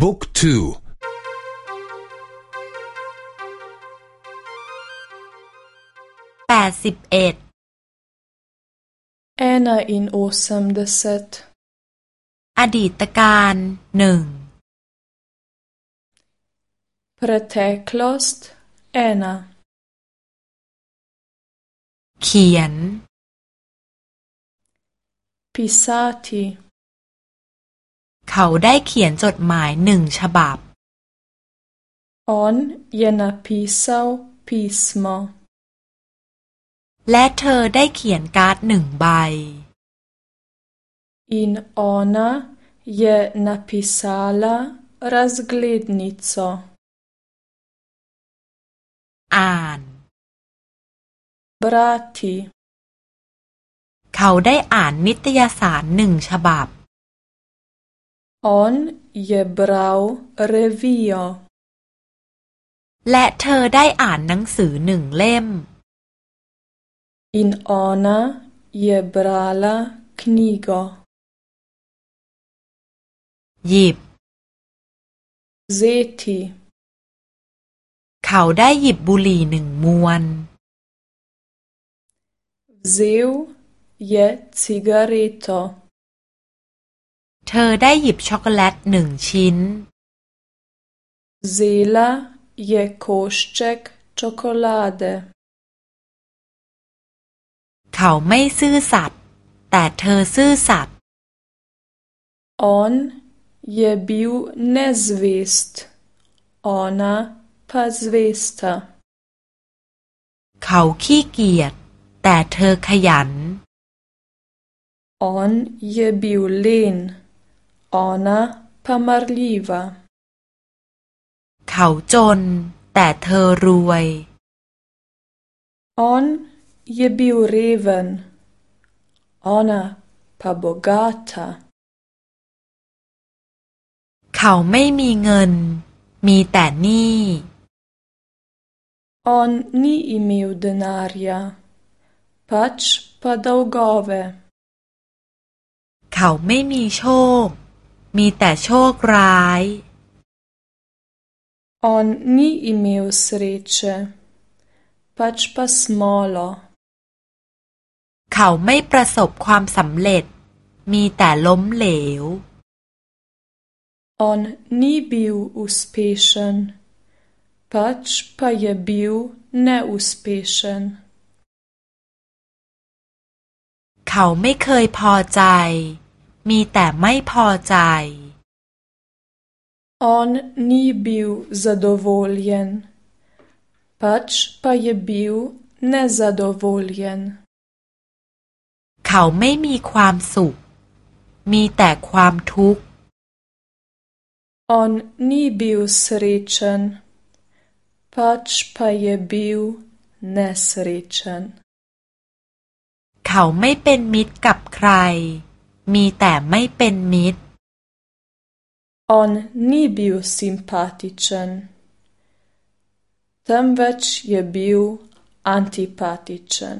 บุ๊กทูแปดสิบเอ็ด ena in osemdeset อดีตการหนึ่ง preteklost ena เขียน pisati เขาได้เขียนจดหมายหนึ่งฉบับ on je napisao pismo และเธอได้เขียนการ์ดหนึ่งใบ in ona je napisala razglednico อ่าน brati เขาได้อ่านนิตยสารหนึ่งฉบับ on je bral revijo และเธอได้อ่านหนังสือหนึ่งเล่ม in ona je brala knjigo หยิบ zeti เขาได้หยิบบุหรี่หนึ่งมวน vzel je cigareto เธอได้หยิบช็อกโกแลตหนึ่งชิ้น vzela je košček čokolade เขาไม่ซื่อสัตย์แต่เธอซื่อสัตย์ on je bil nezvest ona pa zvesta เขาขี้เกียจแต่เธอขยัน on je bil len ona pa marljiva เขาจน แต่เธอรวย on je bil reven ona pa bogata เขาไม่มีเงิน มีแต่หนี้ on ni imel denarja pač pa dolgove เขาไม่มีโชค มีแต่โชคร้าย on ni imel sreče pač pa smolo เขาไม่ประสบความสำเร็จ มีแต่ล้มเหลว on ni bil uspešen pač pa je bil neuspešen เขาไม่เคยพอใจ มีแต่ไม่พอใจ on ni bil zadovoljen pač pa je bil nezadovoljen เขาไม่มีความสุข มีแต่ความทุกข์ on ni bil srečen pač pa je bil nesrečen เขาไม่เป็นมิตรกับใคร มีแต่ไม่เป็นมิตร on ni bil simpatičen temveč je bil antipatičen